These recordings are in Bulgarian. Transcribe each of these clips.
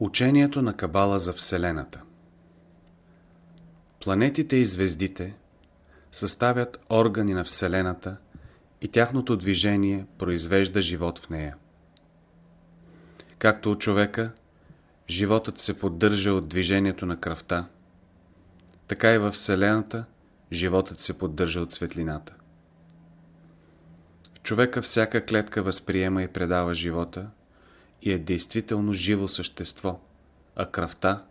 Учението на Кабала за Вселената Планетите и звездите съставят органи на Вселената и тяхното движение произвежда живот в нея. Както у човека, животът се поддържа от движението на кръвта, така и във Вселената животът се поддържа от светлината. В човека всяка клетка възприема и предава живота и е действително живо същество, а кръвта,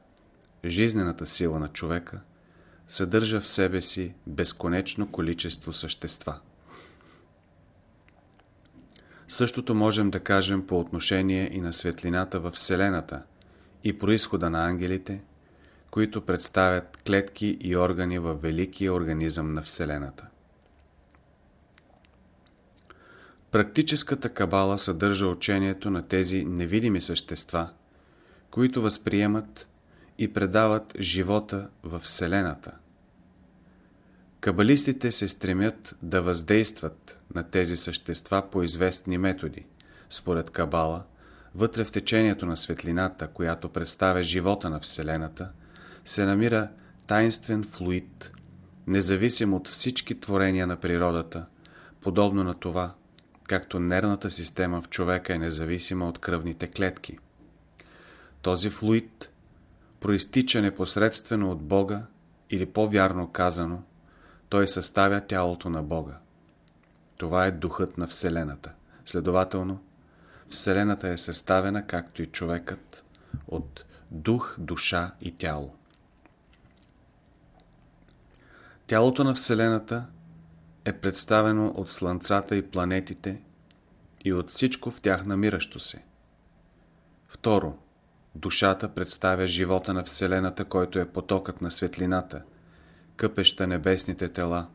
жизнената сила на човека, съдържа в себе си безконечно количество същества. Същото можем да кажем по отношение и на светлината във Вселената и происхода на ангелите, които представят клетки и органи във великия организъм на Вселената. Практическата кабала съдържа учението на тези невидими същества, които възприемат и предават живота в Вселената. Кабалистите се стремят да въздействат на тези същества по известни методи. Според Кабала, вътре в течението на светлината, която представя живота на Вселената, се намира таинствен флуид, независим от всички творения на природата, подобно на това, както нервната система в човека е независима от кръвните клетки. Този флуид проистича непосредствено от Бога или по-вярно казано, той съставя тялото на Бога. Това е духът на Вселената. Следователно, Вселената е съставена, както и човекът, от дух, душа и тяло. Тялото на Вселената е представено от слънцата и планетите и от всичко в тях намиращо се. Второ, душата представя живота на Вселената, който е потокът на светлината, къпеща небесните тела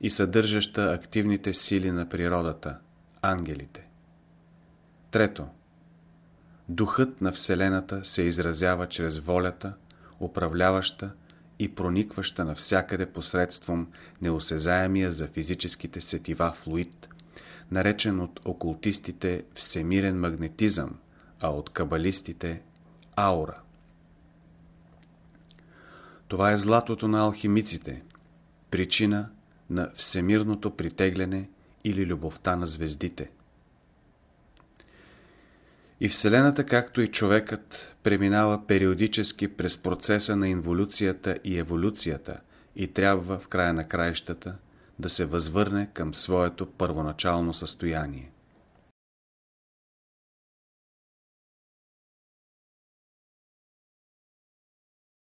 и съдържаща активните сили на природата, ангелите. Трето, духът на Вселената се изразява чрез волята, управляваща и проникваща навсякъде посредством неосезаемия за физическите сетива флуид, наречен от окултистите всемирен магнетизъм, а от кабалистите – аура. Това е златото на алхимиците, причина на всемирното притегляне или любовта на звездите – и Вселената, както и човекът, преминава периодически през процеса на инволюцията и еволюцията и трябва в края на краищата да се възвърне към своето първоначално състояние.